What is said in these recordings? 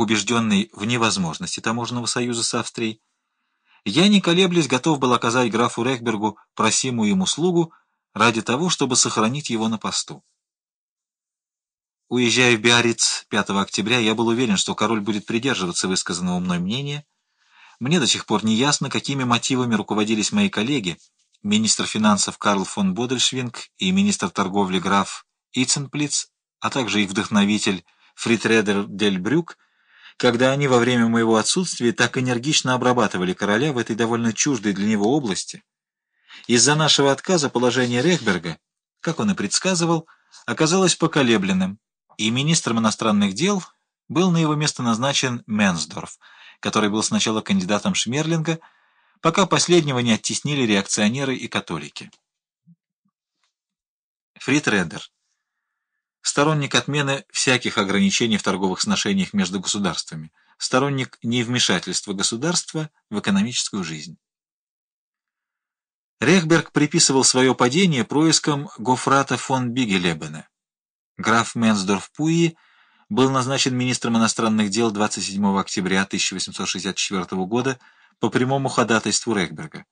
убежденный в невозможности таможенного союза с Австрией, я, не колеблясь, готов был оказать графу Рехбергу просимую ему услугу ради того, чтобы сохранить его на посту. Уезжая в Биарриц 5 октября, я был уверен, что король будет придерживаться высказанного мной мнения. Мне до сих пор не ясно, какими мотивами руководились мои коллеги, министр финансов Карл фон Бодельшвинг и министр торговли граф Иценплиц, а также их вдохновитель Фритредер Дель Брюк, когда они во время моего отсутствия так энергично обрабатывали короля в этой довольно чуждой для него области. Из-за нашего отказа положение Рехберга, как он и предсказывал, оказалось поколебленным, и министром иностранных дел был на его место назначен Менсдорф, который был сначала кандидатом Шмерлинга, пока последнего не оттеснили реакционеры и католики. Фритредер Сторонник отмены всяких ограничений в торговых сношениях между государствами. Сторонник невмешательства государства в экономическую жизнь. Рехберг приписывал свое падение проискам Гофрата фон Бигелебена. Граф Менсдорф-Пуи был назначен министром иностранных дел 27 октября 1864 года по прямому ходатайству Рехберга.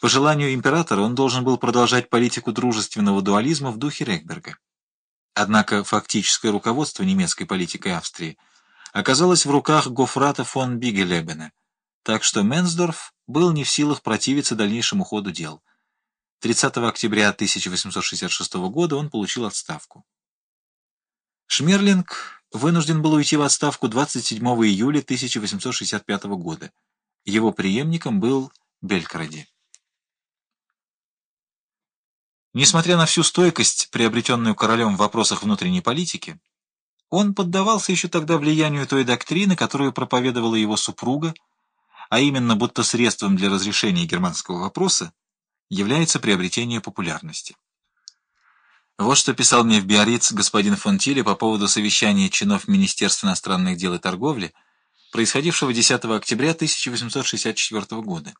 По желанию императора он должен был продолжать политику дружественного дуализма в духе Рехберга. Однако фактическое руководство немецкой политикой Австрии оказалось в руках Гофрата фон Бигелебена, так что Менсдорф был не в силах противиться дальнейшему ходу дел. 30 октября 1866 года он получил отставку. Шмерлинг вынужден был уйти в отставку 27 июля 1865 года. Его преемником был Белькради. Несмотря на всю стойкость, приобретенную королем в вопросах внутренней политики, он поддавался еще тогда влиянию той доктрины, которую проповедовала его супруга, а именно, будто средством для разрешения германского вопроса является приобретение популярности. Вот что писал мне в Биарриц господин Фонтиле по поводу совещания чинов Министерства иностранных дел и торговли, происходившего 10 октября 1864 года.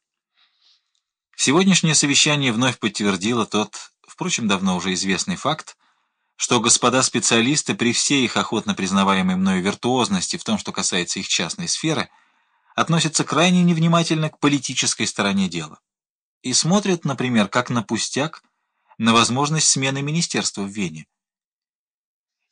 Сегодняшнее совещание вновь подтвердило тот впрочем, давно уже известный факт, что господа специалисты при всей их охотно признаваемой мною виртуозности в том, что касается их частной сферы, относятся крайне невнимательно к политической стороне дела и смотрят, например, как на пустяк, на возможность смены министерства в Вене.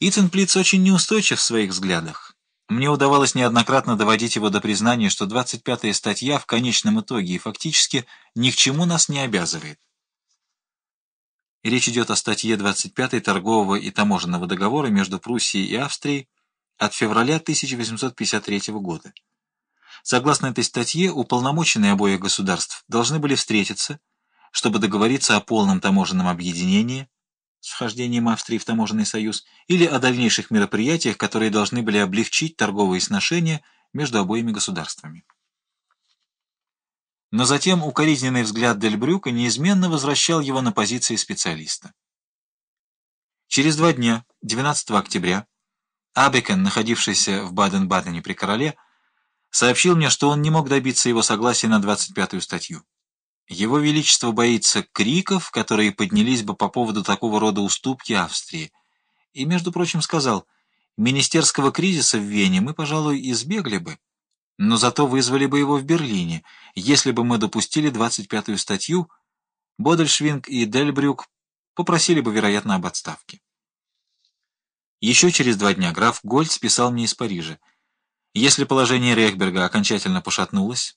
Иценплиц очень неустойчив в своих взглядах. Мне удавалось неоднократно доводить его до признания, что 25-я статья в конечном итоге и фактически ни к чему нас не обязывает. Речь идет о статье 25 торгового и таможенного договора между Пруссией и Австрией от февраля 1853 года. Согласно этой статье, уполномоченные обоих государств должны были встретиться, чтобы договориться о полном таможенном объединении с вхождением Австрии в таможенный союз или о дальнейших мероприятиях, которые должны были облегчить торговые сношения между обоими государствами. Но затем укоризненный взгляд Дельбрюка неизменно возвращал его на позиции специалиста. Через два дня, 12 октября, Абекен, находившийся в Баден-Бадене при короле, сообщил мне, что он не мог добиться его согласия на 25-ю статью. Его Величество боится криков, которые поднялись бы по поводу такого рода уступки Австрии. И, между прочим, сказал, министерского кризиса в Вене мы, пожалуй, избегли бы но зато вызвали бы его в Берлине. Если бы мы допустили 25-ю статью, Бодельшвинг и Дельбрюк попросили бы, вероятно, об отставке. Еще через два дня граф Гольц писал мне из Парижа. Если положение Рехберга окончательно пошатнулось,